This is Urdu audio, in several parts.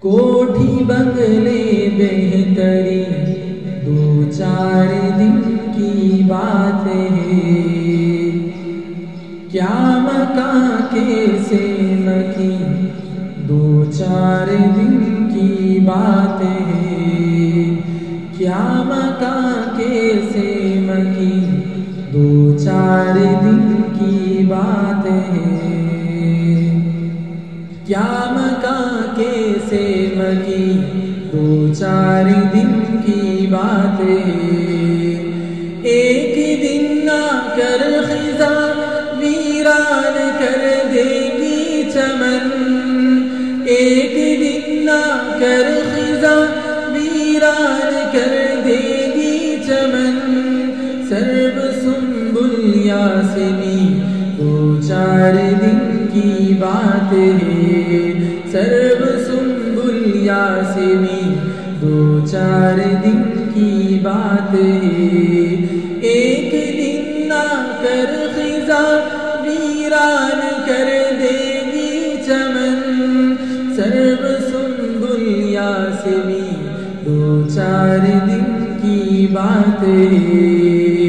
کوٹھی بنگلے بہتری دو چار دن کی بات ہے۔ کیا مکان کیسے مکی دو چار دن کی بات ہے۔ کیا مکان کیسے مکی دو چار دن کی بات ہے۔ کیا چار دن کی بات ہے ایک دن نہ کر خزاں، ویران کر دے گی چمن۔ ایک دن نہ کر خزاں، ویران کر دے گی چمن۔ سرب سنبل یاسمی دو چار دن کی بات ہے سرب سنبل یاسمی دو چار دن کی بات ہے ایک دن نہ کر خزاں، ویران کر دے گی چمن۔ سرب سنبل یاسمی دو چار دن کی بات ہے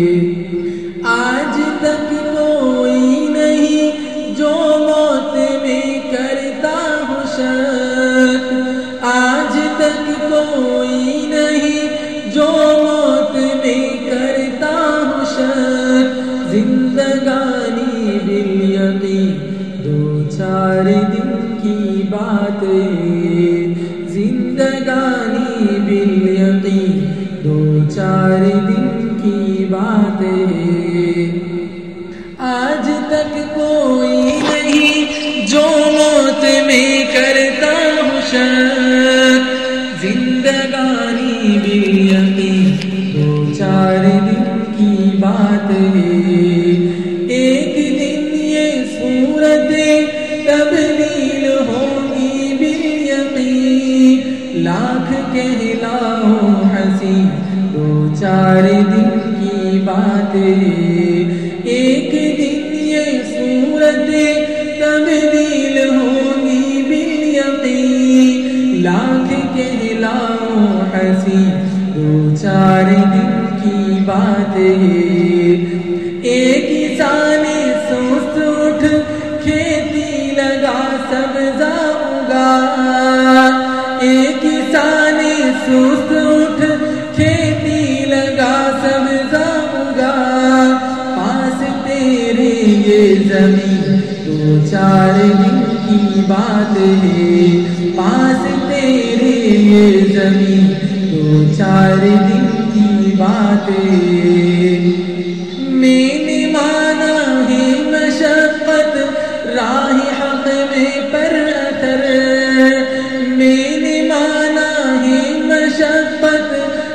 چار دن کی بات زندگانی بل یقین دو چار دن کی بات آج تک کوئی نہیں جو موت میں کرتا ہوں شک زندگانی بل لاکھ کہلاؤ ہنسی دو چار دن کی بات ہے۔ ایک دن یہ صورت تبدیل ہوگی بل یقین لاکھ کہلاؤ ہنسی دو چار دن کی بات ہے۔ ایک کسان سوچ اٹھ، کھیتی لگا، سبزہ اگا۔ سست اٹھ، کھیتی لگا سبزہ اگا پاس تیرے یہ زمین دو چار دن کی بات ہے۔ پاس تیرے یہ زمین دو چار دن کی بات ہے۔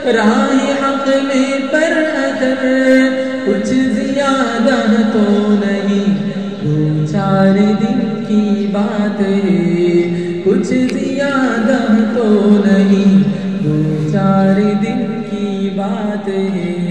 راہ حق میں پر اثر۔ کچھ زیادہ تو نہیں، دو چار دن کی بات ہے۔ کچھ زیادہ تو نہیں، دو چار دن کی بات ہے۔